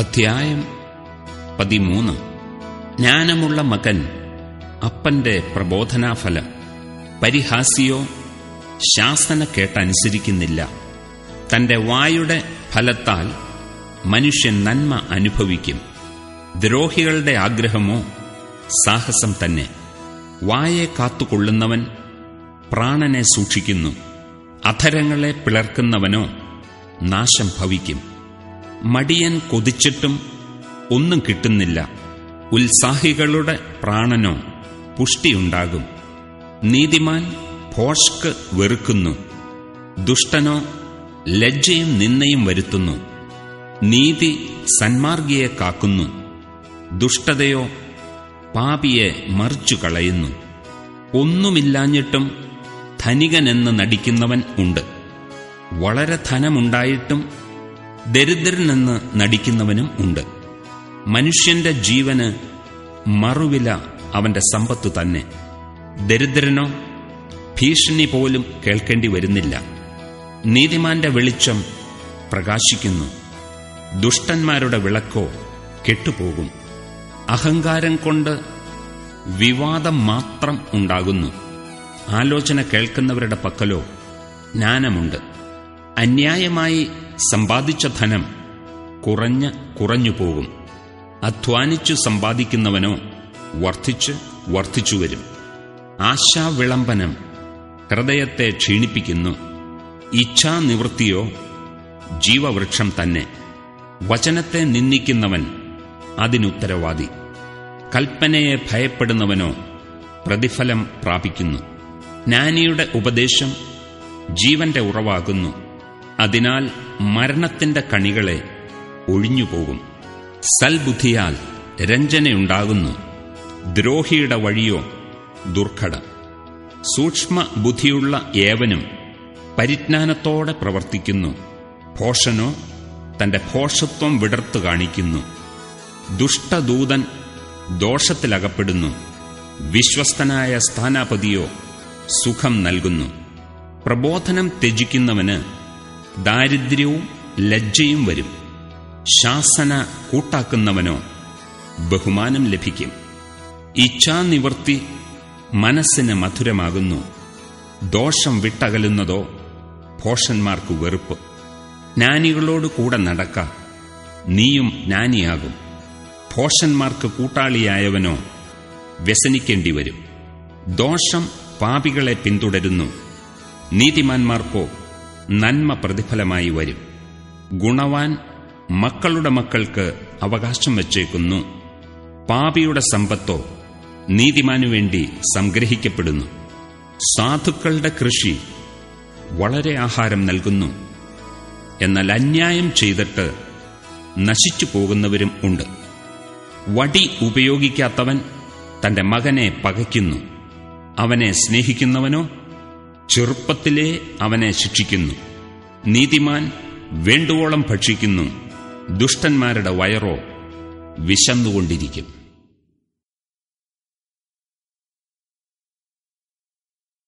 അധ്യായം പതിമൂന്ന്. ജ്ഞാനമുള്ള മകൻ അപ്പന്റെ പ്രബോധനാഫലം. പരിഹാസിയോ ശാസന കേട്ടനുസരിക്കുന്നില്ല. തന്റെ വായുടെ ഫലത്താൽ മനുഷ്യൻ നന്മ അനുഭവിക്കും. ദ്രോഹികളുടെ ആഗ്രഹമോ സാഹസം തന്നെ. വായെ കാത്തുകൊള്ളുന്നവൻ പ്രാണനെ സൂക്ഷിക്കുന്നു. അധരങ്ങളെ പിളർക്കുന്നവനോ നാശം ഭവിക്കും. മടിയൻ കൊതിച്ചിട്ടും ഒന്നും കിട്ടുന്നില്ല. ഉത്സാഹികളുടെ പ്രാണനോ പുഷ്ടിയുണ്ടാകും. നീതിമാൻ ഭോഷ്ക് വെറുക്കുന്നു. ദുഷ്ടനോ ലജ്ജയും നിന്നയും വരുത്തുന്നു. നീതി സന്മാർഗിയെ കാക്കുന്നു. ദുഷ്ടതയോ പാപിയെ മറിച്ചു കളയുന്നു ഒന്നുമില്ലാഞ്ഞിട്ടും ധനികനെന്ന് നടിക്കുന്നവൻ ഉണ്ട്. വളരെ ധനമുണ്ടായിട്ടും ദരിദ്രനെന്ന് നടിക്കുന്നവനും ഉണ്ട്. മനുഷ്യന്റെ ജീവന് മറുവില അവന്റെ സമ്പത്തു തന്നെ. ദരിദ്രനോ ഭീഷണി പോലും കേൾക്കേണ്ടി വരുന്നില്ല. നീതിമാന്റെ വെളിച്ചം പ്രകാശിക്കുന്നു. ദുഷ്ടന്മാരുടെ വിളക്കോ കെട്ടുപോകും. അഹങ്കാരം കൊണ്ട് വിവാദം മാത്രം ഉണ്ടാകുന്നു. ആലോചന കേൾക്കുന്നവരുടെ പക്കലോ ജ്ഞാനമുണ്ട്. അന്യായമായി സമ്പാദിച്ച ധനം കുറഞ്ഞ് കുറഞ്ഞു പോകും അധ്വാനിച്ചു സമ്പാദിക്കുന്നവനോ വർദ്ധിച്ച് വർദ്ധിച്ചു വരും. ആശാവിളംബനം ഹൃദയത്തെ ക്ഷീണിപ്പിക്കുന്നു. ഇച്ഛാനിവൃത്തിയോ ജീവവൃക്ഷം തന്നെ. വചനത്തെ നിന്ദിക്കുന്നവൻ അതിനുത്തരവാദി. കൽപ്പനയെ ഭയപ്പെടുന്നവനോ പ്രതിഫലം പ്രാപിക്കുന്നു. ജ്ഞാനിയുടെ ഉപദേശം ജീവന്റെ ഉറവാകുന്നു. അതിനാൽ മരണത്തിന്റെ കണികളെ ഒഴിഞ്ഞുപോകും. സൽബുദ്ധിയാൽ രഞ്ജനയുണ്ടാകുന്നു. ദ്രോഹിയുടെ വഴിയോ ദുർഘടം. സൂക്ഷ്മ ബുദ്ധിയുള്ള ഏവനും പരിജ്ഞാനത്തോടെ പ്രവർത്തിക്കുന്നു. ഭോഷനോ തന്റെ ഭോഷത്വം വിടർത്തു കാണിക്കുന്നു. ദുഷ്ടദൂതൻ ദോഷത്തിലകപ്പെടുന്നു. വിശ്വസ്തനായ സ്ഥാനാപതിയോ സുഖം നൽകുന്നു. പ്രബോധനം ത്യജിക്കുന്നവന് ദാരിദ്ര്യവും ലജ്ജയും വരും. ശാസന കൂട്ടാക്കുന്നവനോ ബഹുമാനം ലഭിക്കും. ഇച്ഛാനിവൃത്തി മനസ്സിന് മധുരമാകുന്നു. ദോഷം വിട്ടകലുന്നതോ ഭോഷന്മാർക്ക് വെറുപ്പ്. ജ്ഞാനികളോട് കൂടെ നടക്ക. നീയും ജ്ഞാനിയാകും. ഭോഷന്മാർക്ക് കൂട്ടാളിയായവനോ വ്യസനിക്കേണ്ടി വരും ദോഷം പാപികളെ പിന്തുടരുന്നു. നീതിമാന്മാർക്കോ നന്മ പ്രതിഫലമായി വരും. ഗുണവാൻ മക്കളുടെ മക്കൾക്ക് അവകാശം വച്ചേക്കുന്നു. പാപിയുടെ സമ്പത്തോ നീതിമാനു വേണ്ടി സംഗ്രഹിക്കപ്പെടുന്നു. സാധുക്കളുടെ കൃഷി വളരെ ആഹാരം നൽകുന്നു. എന്നാൽ അന്യായം ചെയ്തിട്ട് നശിച്ചു പോകുന്നവരും ഉണ്ട്. വടി ഉപയോഗിക്കാത്തവൻ തന്റെ മകനെ പകയ്ക്കുന്നു. അവനെ സ്നേഹിക്കുന്നവനോ ചെറുപ്പത്തിലേ അവനെ ശിക്ഷിക്കുന്നു. നീതിമാൻ വേണ്ടുവോളം ഭക്ഷിക്കുന്നു. ദുഷ്ടന്മാരുടെ വയറോ വിശന്നുകൊണ്ടിരിക്കും.